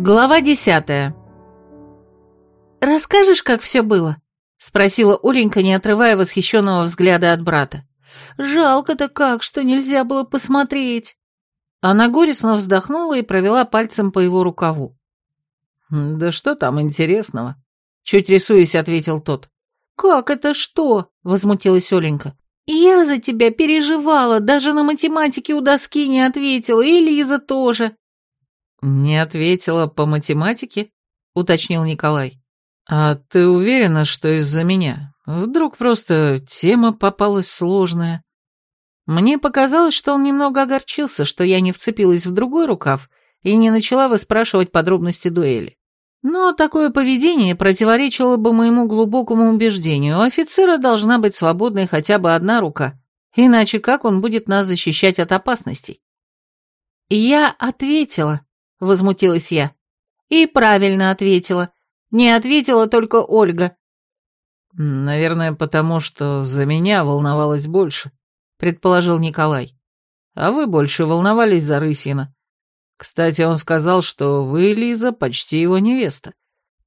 Глава десятая. «Расскажешь, как все было?» — спросила Оленька, не отрывая восхищенного взгляда от брата. «Жалко-то как, что нельзя было посмотреть!» Она горестно вздохнула и провела пальцем по его рукаву. «Да что там интересного?» — чуть рисуясь, ответил тот. «Как это что?» — возмутилась Оленька. «Я за тебя переживала, даже на математике у доски не ответила, и Лиза тоже». «Не ответила по математике?» — уточнил Николай. «А ты уверена, что из-за меня? Вдруг просто тема попалась сложная?» Мне показалось, что он немного огорчился, что я не вцепилась в другой рукав и не начала выспрашивать подробности дуэли. Но такое поведение противоречило бы моему глубокому убеждению. У офицера должна быть свободной хотя бы одна рука, иначе как он будет нас защищать от опасностей? «Я ответила», — возмутилась я. «И правильно ответила. Не ответила только Ольга». «Наверное, потому что за меня волновалась больше», — предположил Николай. «А вы больше волновались за Рысина. Кстати, он сказал, что вы, Лиза, почти его невеста.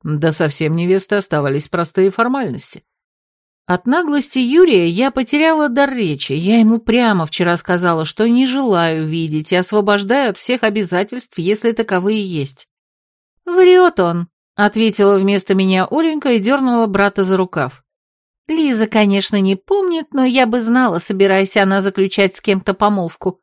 Да совсем невесты оставались простые формальности». От наглости Юрия я потеряла дар речи. Я ему прямо вчера сказала, что не желаю видеть и освобождаю от всех обязательств, если таковые есть. «Врет он», — ответила вместо меня Оленька и дернула брата за рукав. «Лиза, конечно, не помнит, но я бы знала, собираясь она заключать с кем-то помолвку».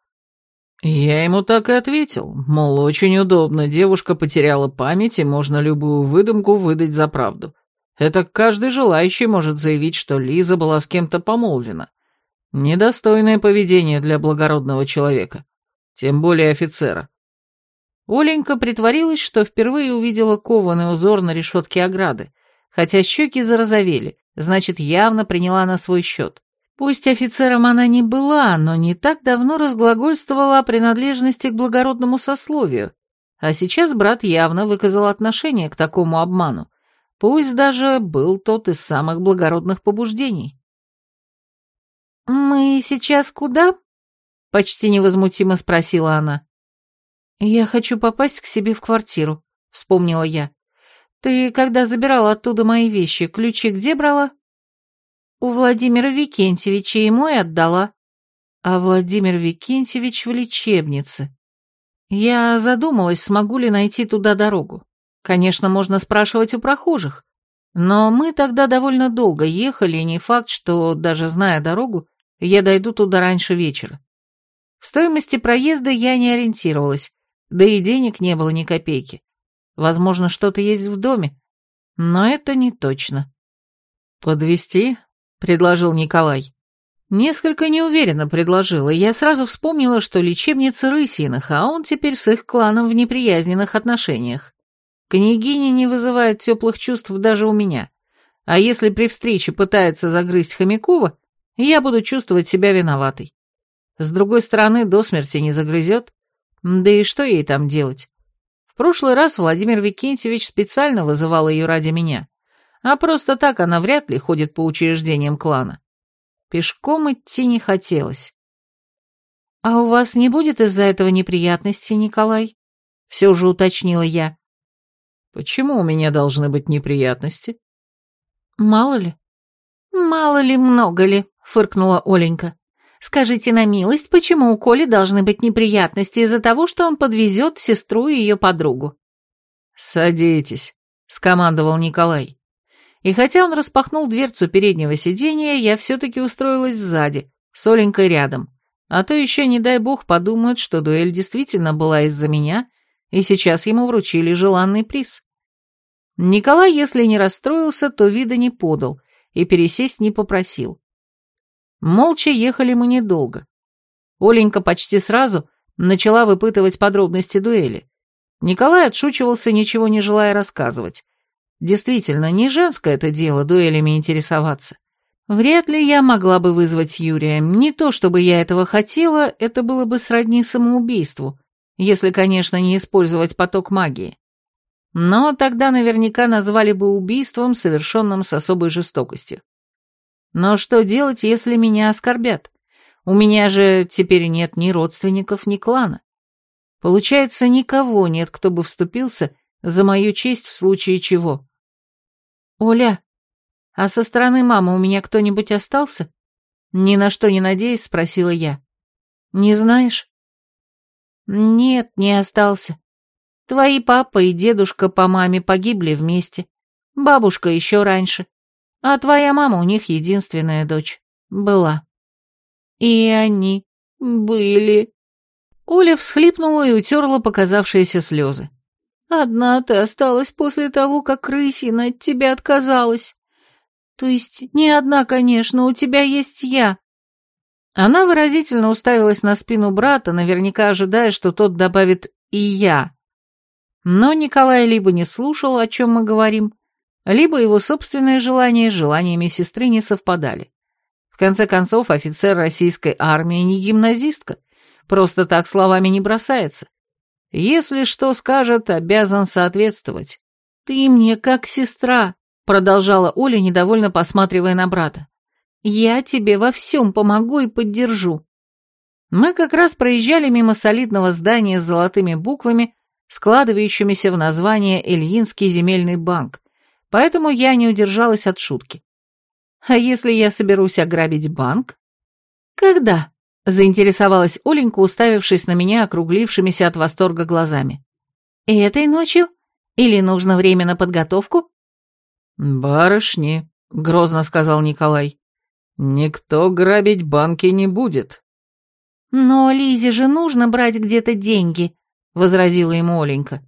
Я ему так и ответил, мол, очень удобно, девушка потеряла память, и можно любую выдумку выдать за правду. Это каждый желающий может заявить, что Лиза была с кем-то помолвлена. Недостойное поведение для благородного человека, тем более офицера. Оленька притворилась, что впервые увидела кованый узор на решетке ограды, хотя щеки зарозовели, значит, явно приняла на свой счет. Пусть офицером она не была, но не так давно разглагольствовала о принадлежности к благородному сословию, а сейчас брат явно выказал отношение к такому обману, Пусть даже был тот из самых благородных побуждений. «Мы сейчас куда?» — почти невозмутимо спросила она. «Я хочу попасть к себе в квартиру», — вспомнила я. «Ты, когда забирала оттуда мои вещи, ключи где брала?» «У Владимира Викентьевича ему и отдала». «А Владимир Викентьевич в лечебнице». Я задумалась, смогу ли найти туда дорогу. Конечно, можно спрашивать у прохожих, но мы тогда довольно долго ехали, и не факт, что, даже зная дорогу, я дойду туда раньше вечера. В стоимости проезда я не ориентировалась, да и денег не было ни копейки. Возможно, что-то есть в доме, но это не точно. Подвести? предложил Николай. Несколько неуверенно предложил, и я сразу вспомнила, что лечебница Рысиных, а он теперь с их кланом в неприязненных отношениях. Княгиня не вызывает теплых чувств даже у меня. А если при встрече пытается загрызть Хомякова, я буду чувствовать себя виноватой. С другой стороны, до смерти не загрызет. Да и что ей там делать? В прошлый раз Владимир Викентьевич специально вызывал ее ради меня. А просто так она вряд ли ходит по учреждениям клана. Пешком идти не хотелось. «А у вас не будет из-за этого неприятностей, Николай?» Все же уточнила я. Почему у меня должны быть неприятности? Мало ли. Мало ли, много ли, фыркнула Оленька. Скажите на милость, почему у Коли должны быть неприятности из-за того, что он подвезет сестру и ее подругу? Садитесь, скомандовал Николай. И хотя он распахнул дверцу переднего сиденья, я все-таки устроилась сзади, с Оленькой рядом. А то еще, не дай бог, подумают, что дуэль действительно была из-за меня, и сейчас ему вручили желанный приз. Николай, если не расстроился, то вида не подал и пересесть не попросил. Молча ехали мы недолго. Оленька почти сразу начала выпытывать подробности дуэли. Николай отшучивался, ничего не желая рассказывать. Действительно, не женское это дело дуэлями интересоваться. Вряд ли я могла бы вызвать Юрия. Не то чтобы я этого хотела, это было бы сродни самоубийству, если, конечно, не использовать поток магии. Но тогда наверняка назвали бы убийством, совершенным с особой жестокостью. Но что делать, если меня оскорбят? У меня же теперь нет ни родственников, ни клана. Получается, никого нет, кто бы вступился За мою честь в случае чего. «Оля, а со стороны мамы у меня кто-нибудь остался?» Ни на что не надеясь, спросила я. «Не знаешь?» «Нет, не остался. Твои папа и дедушка по маме погибли вместе. Бабушка еще раньше. А твоя мама у них единственная дочь. Была. И они были...» Оля всхлипнула и утерла показавшиеся слезы. «Одна ты осталась после того, как крысина от тебя отказалась. То есть не одна, конечно, у тебя есть я». Она выразительно уставилась на спину брата, наверняка ожидая, что тот добавит «и я». Но Николай либо не слушал, о чем мы говорим, либо его собственные желания с желаниями сестры не совпадали. В конце концов, офицер российской армии не гимназистка, Просто так словами не бросается. Если что скажет, обязан соответствовать. «Ты мне как сестра», — продолжала Оля, недовольно посматривая на брата. «Я тебе во всем помогу и поддержу». Мы как раз проезжали мимо солидного здания с золотыми буквами, складывающимися в название Ильинский земельный банк, поэтому я не удержалась от шутки. «А если я соберусь ограбить банк?» «Когда?» Заинтересовалась Оленька, уставившись на меня округлившимися от восторга глазами. «Этой ночью? Или нужно время на подготовку?» «Барышни», — грозно сказал Николай, — «никто грабить банки не будет». «Но Лизе же нужно брать где-то деньги», — возразила ему Оленька.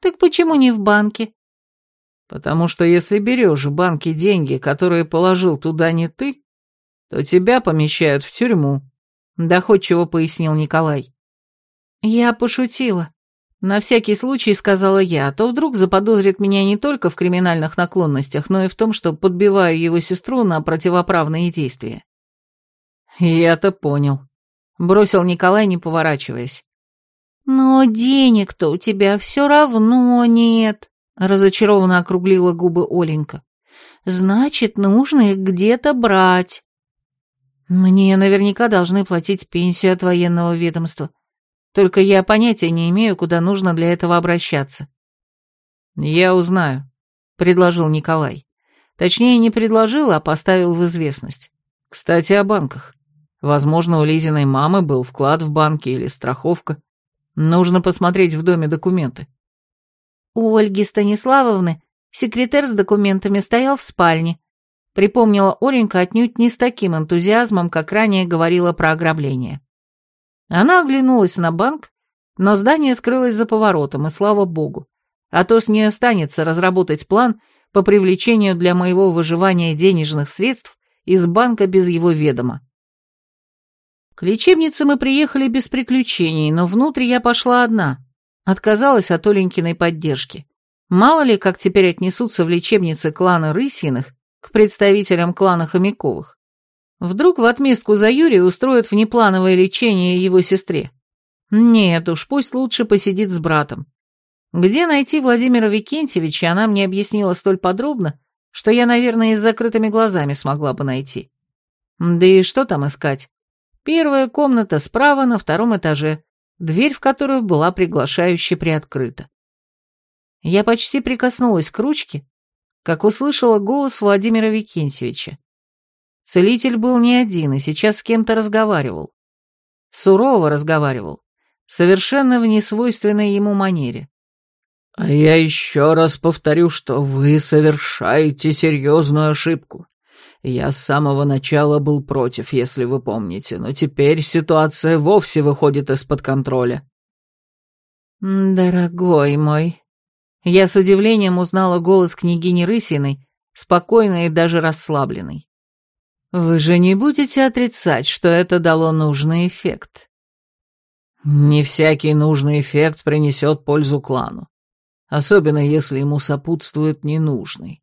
«Так почему не в банке?» «Потому что если берешь в банке деньги, которые положил туда не ты, то тебя помещают в тюрьму», — доходчиво пояснил Николай. «Я пошутила. На всякий случай сказала я, а то вдруг заподозрит меня не только в криминальных наклонностях, но и в том, что подбиваю его сестру на противоправные действия». «Я-то понял», — бросил Николай, не поворачиваясь. «Но денег-то у тебя все равно нет», — разочарованно округлила губы Оленька. «Значит, нужно их где-то брать». Мне наверняка должны платить пенсию от военного ведомства. Только я понятия не имею, куда нужно для этого обращаться. Я узнаю, предложил Николай. Точнее, не предложил, а поставил в известность. Кстати, о банках. Возможно, у Лизиной мамы был вклад в банке или страховка. Нужно посмотреть в доме документы. У Ольги Станиславовны секретарь с документами стоял в спальне, припомнила Оленька отнюдь не с таким энтузиазмом, как ранее говорила про ограбление. Она оглянулась на банк, но здание скрылось за поворотом, и слава богу. А то с нее останется разработать план по привлечению для моего выживания денежных средств из банка без его ведома. К лечебнице мы приехали без приключений, но внутрь я пошла одна. Отказалась от Оленькиной поддержки. Мало ли, как теперь отнесутся в лечебнице кланы Рысиных к представителям клана Хомяковых. Вдруг в отместку за Юрия устроят внеплановое лечение его сестре. Нет уж, пусть лучше посидит с братом. Где найти Владимира Викентьевича, она мне объяснила столь подробно, что я, наверное, и с закрытыми глазами смогла бы найти. Да и что там искать? Первая комната справа на втором этаже, дверь в которую была приглашающе приоткрыта. Я почти прикоснулась к ручке, как услышала голос Владимира Викентьевича. Целитель был не один и сейчас с кем-то разговаривал. Сурово разговаривал, совершенно в несвойственной ему манере. «А я еще раз повторю, что вы совершаете серьезную ошибку. Я с самого начала был против, если вы помните, но теперь ситуация вовсе выходит из-под контроля». «Дорогой мой», я с удивлением узнала голос княгини Рысиной, спокойный и даже расслабленный. «Вы же не будете отрицать, что это дало нужный эффект?» «Не всякий нужный эффект принесет пользу клану, особенно если ему сопутствует ненужный.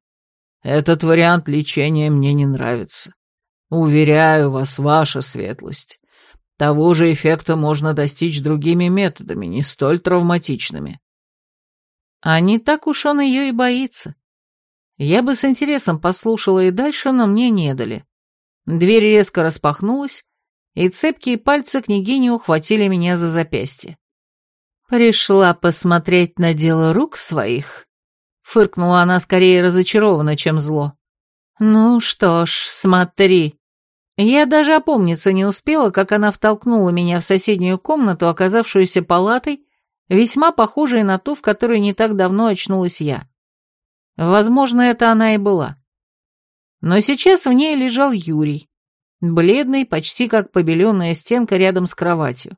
Этот вариант лечения мне не нравится. Уверяю вас, ваша светлость, того же эффекта можно достичь другими методами, не столь травматичными. А не так уж он ее и боится. Я бы с интересом послушала и дальше, но мне не дали. Дверь резко распахнулась, и цепкие пальцы княгини ухватили меня за запястье. «Пришла посмотреть на дело рук своих?» Фыркнула она скорее разочарованно, чем зло. «Ну что ж, смотри». Я даже опомниться не успела, как она втолкнула меня в соседнюю комнату, оказавшуюся палатой, весьма похожей на ту, в которой не так давно очнулась я. Возможно, это она и была. Но сейчас в ней лежал Юрий, бледный, почти как побеленная стенка рядом с кроватью.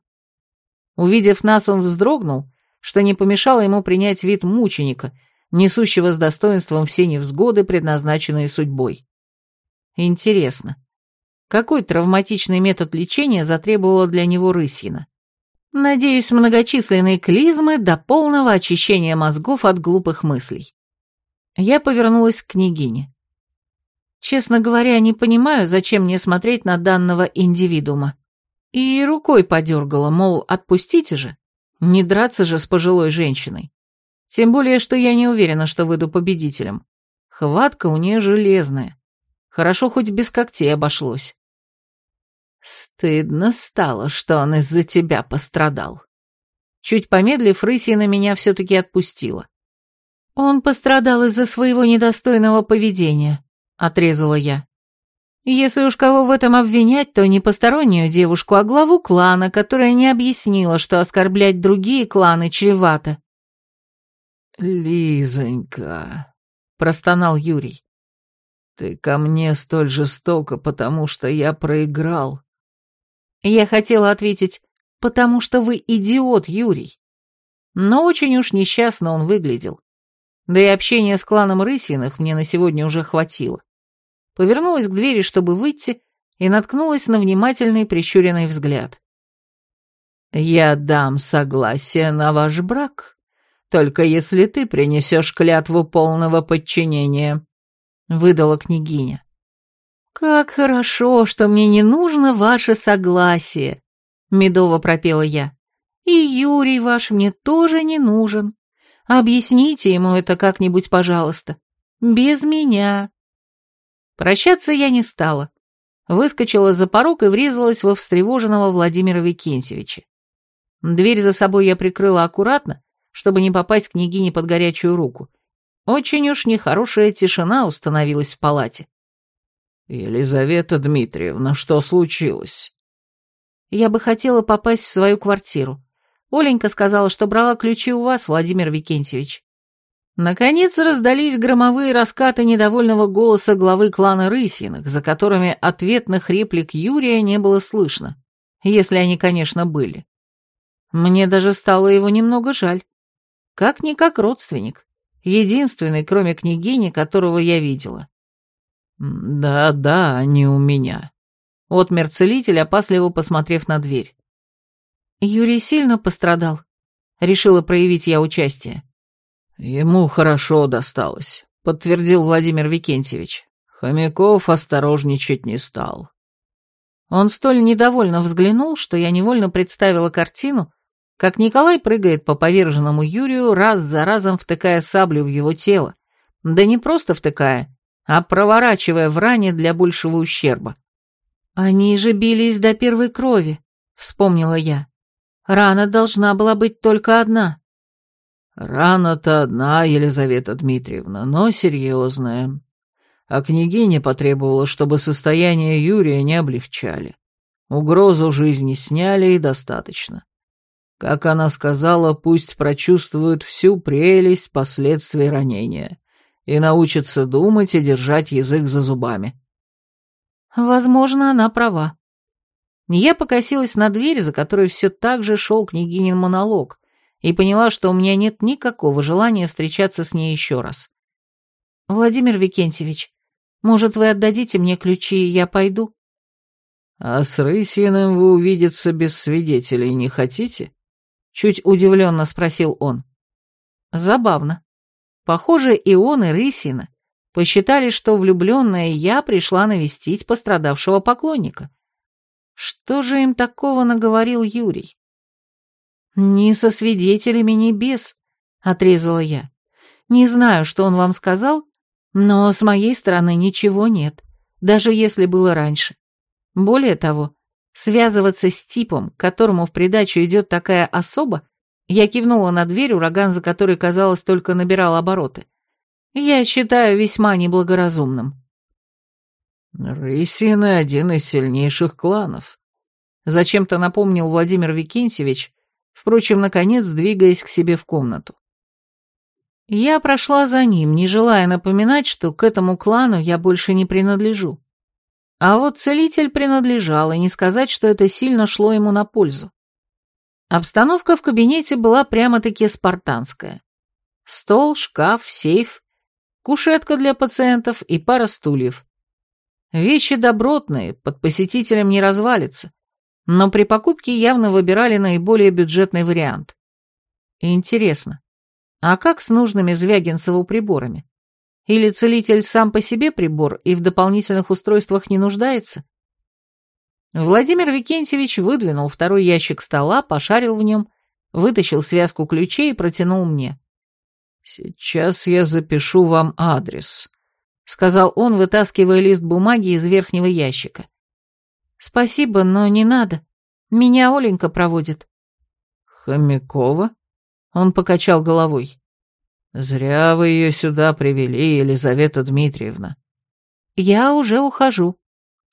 Увидев нас, он вздрогнул, что не помешало ему принять вид мученика, несущего с достоинством все невзгоды, предназначенные судьбой. Интересно, какой травматичный метод лечения затребовала для него Рысьина? Надеюсь, многочисленные клизмы до полного очищения мозгов от глупых мыслей. Я повернулась к княгине. Честно говоря, не понимаю, зачем мне смотреть на данного индивидуума. И рукой подергала, мол, отпустите же. Не драться же с пожилой женщиной. Тем более, что я не уверена, что выйду победителем. Хватка у нее железная. Хорошо, хоть без когтей обошлось. Стыдно стало, что он из-за тебя пострадал. Чуть помедлив, Рысина меня все-таки отпустила. Он пострадал из-за своего недостойного поведения, отрезала я. Если уж кого в этом обвинять, то не постороннюю девушку, а главу клана, которая не объяснила, что оскорблять другие кланы чревато. «Лизонька», — простонал Юрий, — «ты ко мне столь жестоко, потому что я проиграл». Я хотела ответить, потому что вы идиот, Юрий. Но очень уж несчастно он выглядел. Да и общения с кланом Рысиных мне на сегодня уже хватило повернулась к двери, чтобы выйти, и наткнулась на внимательный прищуренный взгляд. «Я дам согласие на ваш брак, только если ты принесешь клятву полного подчинения», — выдала княгиня. «Как хорошо, что мне не нужно ваше согласие», — медово пропела я. «И Юрий ваш мне тоже не нужен. Объясните ему это как-нибудь, пожалуйста. Без меня. Прощаться я не стала. Выскочила за порог и врезалась во встревоженного Владимира Викентьевича. Дверь за собой я прикрыла аккуратно, чтобы не попасть княгине под горячую руку. Очень уж нехорошая тишина установилась в палате. «Елизавета Дмитриевна, что случилось?» «Я бы хотела попасть в свою квартиру. Оленька сказала, что брала ключи у вас, Владимир Викентьевич». Наконец раздались громовые раскаты недовольного голоса главы клана Рысиных, за которыми ответных реплик Юрия не было слышно, если они, конечно, были. Мне даже стало его немного жаль. Как-никак родственник, единственный, кроме княгини, которого я видела. «Да-да, не у меня», — отмер целитель, опасливо посмотрев на дверь. «Юрий сильно пострадал», — решила проявить я участие. «Ему хорошо досталось», — подтвердил Владимир Викентьевич. Хомяков осторожничать не стал. Он столь недовольно взглянул, что я невольно представила картину, как Николай прыгает по поверженному Юрию, раз за разом втыкая саблю в его тело. Да не просто втыкая, а проворачивая в ране для большего ущерба. «Они же бились до первой крови», — вспомнила я. «Рана должна была быть только одна». Рана-то одна, Елизавета Дмитриевна, но серьезная. А княгиня потребовала, чтобы состояние Юрия не облегчали. Угрозу жизни сняли и достаточно. Как она сказала, пусть прочувствуют всю прелесть последствий ранения и научатся думать и держать язык за зубами. Возможно, она права. Я покосилась на дверь, за которой все так же шел княгинин монолог, и поняла, что у меня нет никакого желания встречаться с ней еще раз. «Владимир Викентьевич, может, вы отдадите мне ключи, и я пойду?» «А с Рысиным вы увидеться без свидетелей не хотите?» Чуть удивленно спросил он. Забавно. Похоже, и он, и Рысина посчитали, что влюбленная я пришла навестить пострадавшего поклонника. Что же им такого наговорил Юрий? «Ни со свидетелями, ни без», — отрезала я. «Не знаю, что он вам сказал, но с моей стороны ничего нет, даже если было раньше. Более того, связываться с типом, к которому в придачу идет такая особа, Я кивнула на дверь, ураган за которой, казалось, только набирал обороты. Я считаю весьма неблагоразумным. «Рысины — один из сильнейших кланов», — зачем-то напомнил Владимир Викентьевич, впрочем, наконец, двигаясь к себе в комнату. Я прошла за ним, не желая напоминать, что к этому клану я больше не принадлежу. А вот целитель принадлежал, и не сказать, что это сильно шло ему на пользу. Обстановка в кабинете была прямо-таки спартанская. Стол, шкаф, сейф, кушетка для пациентов и пара стульев. Вещи добротные, под посетителем не развалится, но при покупке явно выбирали наиболее бюджетный вариант. Интересно, а как с нужными Звягинцеву приборами? Или целитель сам по себе прибор и в дополнительных устройствах не нуждается? Владимир Викентьевич выдвинул второй ящик стола, пошарил в нем, вытащил связку ключей и протянул мне. «Сейчас я запишу вам адрес», — сказал он, вытаскивая лист бумаги из верхнего ящика. «Спасибо, но не надо. Меня Оленька проводит». «Хомякова?» Он покачал головой. «Зря вы ее сюда привели, Елизавета Дмитриевна». «Я уже ухожу.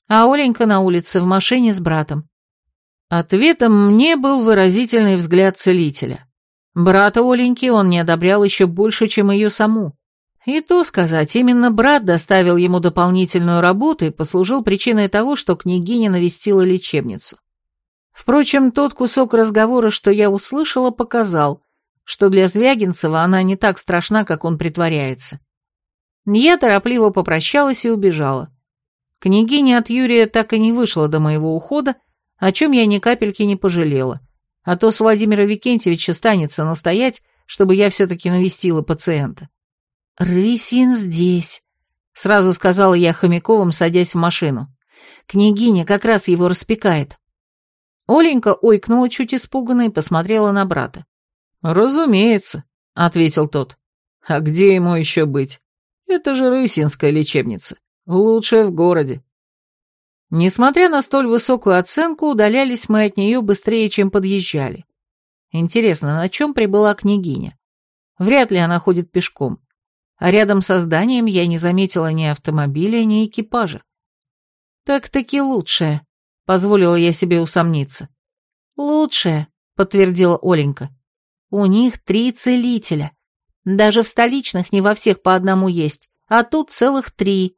А Оленька на улице в машине с братом». Ответом мне был выразительный взгляд целителя. Брата Оленьки он не одобрял еще больше, чем ее саму. И то сказать, именно брат доставил ему дополнительную работу и послужил причиной того, что княгиня навестила лечебницу. Впрочем, тот кусок разговора, что я услышала, показал, что для Звягинцева она не так страшна, как он притворяется. Я торопливо попрощалась и убежала. Княгиня от Юрия так и не вышла до моего ухода, о чем я ни капельки не пожалела, а то с Владимира Викентьевича станется настоять, чтобы я все-таки навестила пациента. «Рысин здесь», — сразу сказала я Хомяковым, садясь в машину. «Княгиня как раз его распекает». Оленька ойкнула чуть испуганно и посмотрела на брата. «Разумеется», — ответил тот. «А где ему еще быть? Это же Рысинская лечебница, лучшая в городе». Несмотря на столь высокую оценку, удалялись мы от нее быстрее, чем подъезжали. Интересно, на чем прибыла княгиня? Вряд ли она ходит пешком а рядом со зданием я не заметила ни автомобиля, ни экипажа. «Так-таки лучшее», — позволила я себе усомниться. «Лучшее», — подтвердила Оленька. «У них три целителя. Даже в столичных не во всех по одному есть, а тут целых три».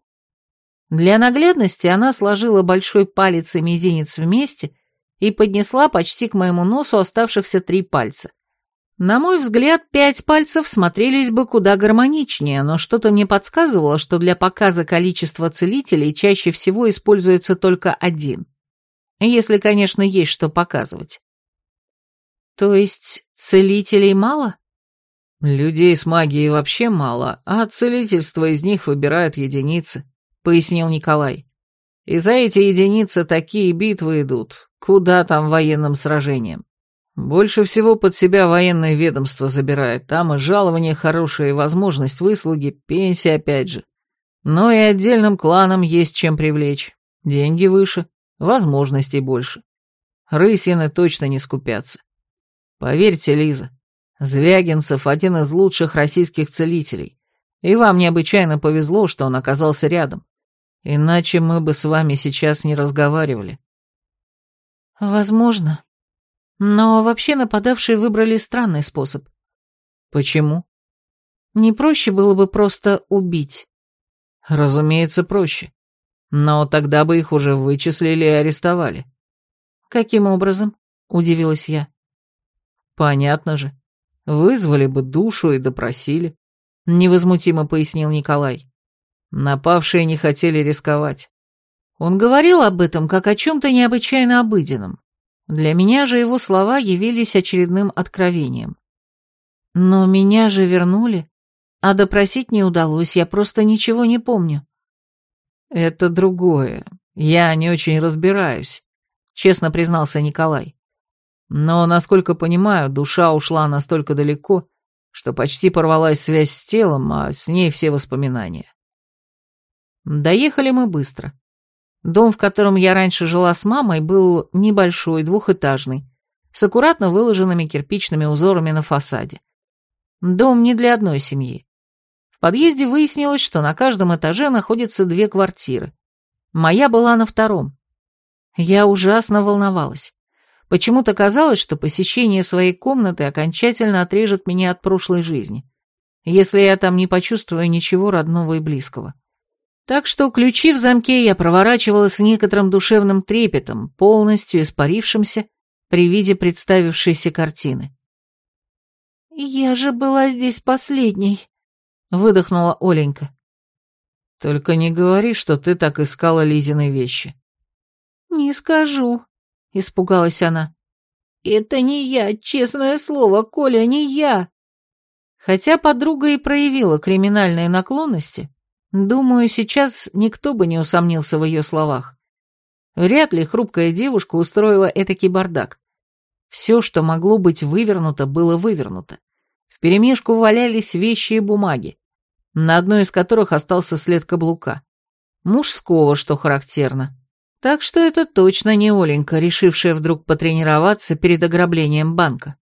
Для наглядности она сложила большой палец и мизинец вместе и поднесла почти к моему носу оставшихся три пальца. На мой взгляд, пять пальцев смотрелись бы куда гармоничнее, но что-то мне подсказывало, что для показа количества целителей чаще всего используется только один. Если, конечно, есть что показывать. То есть целителей мало? Людей с магией вообще мало, а целительство из них выбирают единицы, пояснил Николай. И за эти единицы такие битвы идут, куда там военным сражениям. Больше всего под себя военное ведомство забирает. Там и жалование хорошее, и возможность выслуги, пенсия опять же. Но и отдельным кланам есть чем привлечь. Деньги выше, возможностей больше. Рысины точно не скупятся. Поверьте, Лиза, Звягинцев один из лучших российских целителей. И вам необычайно повезло, что он оказался рядом. Иначе мы бы с вами сейчас не разговаривали. Возможно, но вообще нападавшие выбрали странный способ. Почему? Не проще было бы просто убить. Разумеется, проще. Но тогда бы их уже вычислили и арестовали. Каким образом? Удивилась я. Понятно же. Вызвали бы душу и допросили. Невозмутимо пояснил Николай. Напавшие не хотели рисковать. Он говорил об этом как о чем-то необычайно обыденном. Для меня же его слова явились очередным откровением. Но меня же вернули, а допросить не удалось, я просто ничего не помню. Это другое. Я не очень разбираюсь, честно признался Николай. Но, насколько понимаю, душа ушла настолько далеко, что почти порвалась связь с телом, а с ней все воспоминания. Доехали мы быстро. Дом, в котором я раньше жила с мамой, был небольшой, двухэтажный. с аккуратно выложенными кирпичными узорами на фасаде. Дом не для одной семьи. В подъезде выяснилось, что на каждом этаже находятся две квартиры. Моя была на втором. Я ужасно волновалась. Почему-то казалось, что посещение своей комнаты окончательно отрежет меня от прошлой жизни, если я там не почувствую ничего родного и близкого. Так что ключи в замке я проворачивала с некоторым душевным трепетом, полностью испарившимся при виде представившейся картины. «Я же была здесь последней», — выдохнула Оленька. «Только не говори, что ты так искала Лизины вещи». «Не скажу», — испугалась она. «Это не я, честное слово, Коля, не я». Хотя подруга и проявила криминальные наклонности, Думаю, сейчас никто бы не усомнился в ее словах. Вряд ли хрупкая девушка устроила этакий бардак. Все, что могло быть вывернуто, было вывернуто. Вперемешку валялись вещи и бумаги, на одной из которых остался след каблука. Мужского, что характерно. Так что это точно не Оленька, решившая вдруг потренироваться перед ограблением банка.